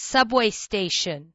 subway station.